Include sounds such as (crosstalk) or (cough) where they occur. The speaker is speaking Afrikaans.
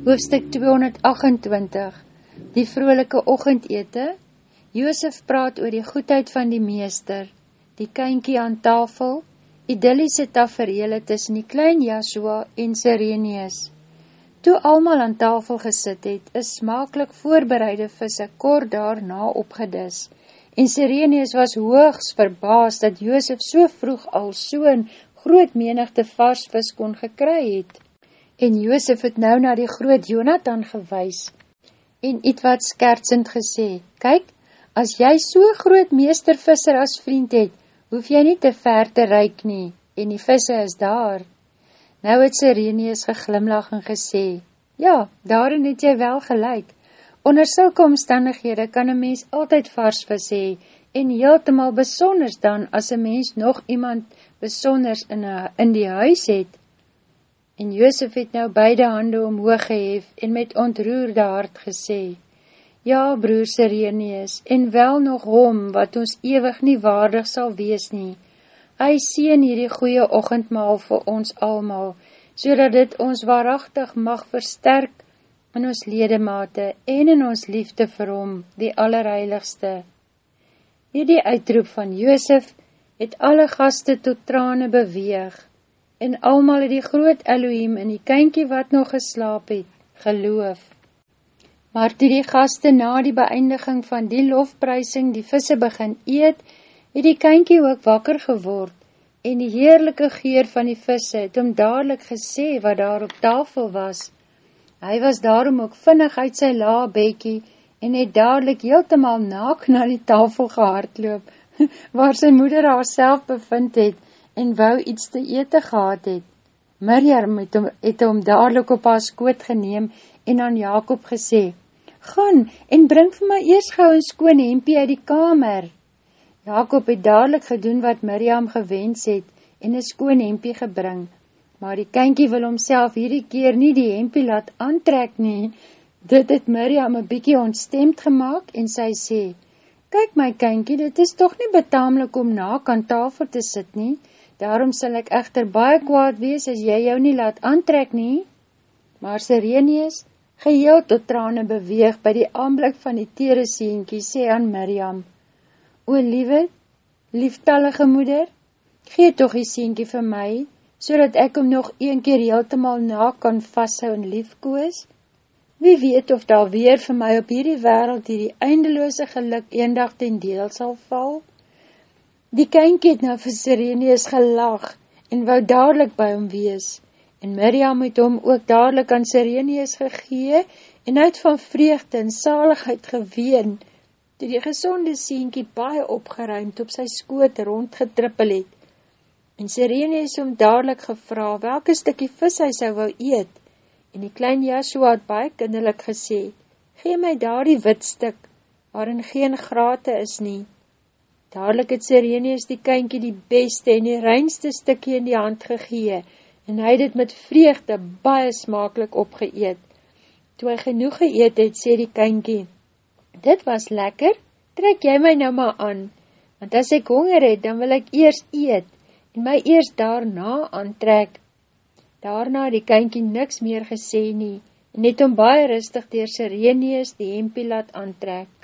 Hoofstuk 228 Die vrolike ochendete Joosef praat oor die goedheid van die meester, die kynkie aan tafel, idylliese taferele tussen die klein Jasua en Sirenius. Toe almal aan tafel gesit het, is smakelijk voorbereide visse kort daarna opgedis, en Sirenius was hoogs verbaas dat Joosef so vroeg al so'n groot menigte vars vis kon gekry het en Joosef het nou na die groot Jonathan gewys en iets wat skertsend gesê, Kyk, as jy so groot meestervisser as vriend het, hoef jy nie te ver te reik nie, en die visse is daar. Nou het Sireneus geglimlag en gesê, Ja, daarin het jy wel gelijk. Onder sulke omstandighede kan een mens altyd vars vis hee, en heeltemaal besonders dan, as een mens nog iemand besonders in, a, in die huis het, En Joosef het nou beide hande omhoog gehef en met ontroerde hart gesê, Ja, broer Sireneus, en wel nog hom, wat ons ewig nie waardig sal wees nie. Hy sien hierdie goeie ochendmaal vir ons almal, so dat dit ons waarachtig mag versterk in ons ledemate en in ons liefde vir hom, die allerheiligste. Hierdie uitroep van Joosef het alle gaste tot trane beweeg, en almal het die groot Elohim en die kynkie wat nog geslaap het, geloof. Maar toe die gaste na die beëindiging van die lofprysing die visse begin eet, het die kynkie ook wakker geword, en die heerlijke geur van die visse het om dadelijk gesê wat daar op tafel was. Hy was daarom ook vinnig uit sy laa bekie, en het dadelijk heeltemaal naak na die tafel gehardloop, (laughs) waar sy moeder haar self bevind het, en wou iets te ete gehad het. Mirjam het hom, het hom dadelijk op haar skoot geneem en aan Jacob gesê, Gaan en bring vir my eers gauw een skoon hempie uit die kamer. Jacob het dadelijk gedoen wat Mirjam gewens het en een skoon hempie gebring, maar die kynkie wil homself hierdie keer nie die hempie laat aantrek nie. Dit het Mirjam een bykie ontstemd gemaakt en sy sê, Kyk my kynkie, dit is toch nie betamelijk om na kan tafel te sit nie, Daarom sal ek echter baie kwaad wees as jy jou nie laat aantrek nie. Maar Sireneus, geheel tot trane beweeg by die aanblik van die tere sienkie, sê aan Miriam, O liewe, lieftallige moeder, gee toch die sienkie vir my, so dat ek hom nog een keer heeltemaal na kan vasthou en liefkoos. Wie weet of daar weer vir my op hierdie wereld hierdie eindeloose geluk eendag ten deel sal val? Die kynkie het nou vir Sireneus gelag en wou dadelijk by hom wees, en Miriam het hom ook dadelijk aan Sireneus gegee en uit van vreugde en saligheid geween, toe die gezonde sienkie baie opgeruimd op sy skoot rondgetrippel het. En Sireneus hom dadelijk gevra welke stikkie vis hy sou wou eet, en die klein Joshua het baie kinderlik gesê, gee my daar die wit stik, waarin geen grate is nie, Dadelijk het Sireneus die kynkie die beste en die reinste stikkie in die hand gegee, en hy het het met vreugde baie smakelijk opgeëet. Toe hy genoeg geëet het, sê die kynkie, Dit was lekker, trek jy my nou maar aan, want as ek honger het, dan wil ek eers eet, en my eers daarna aantrek. Daarna die kynkie niks meer gesê nie, en het om baie rustig dier Sireneus die hempie laat aantrek.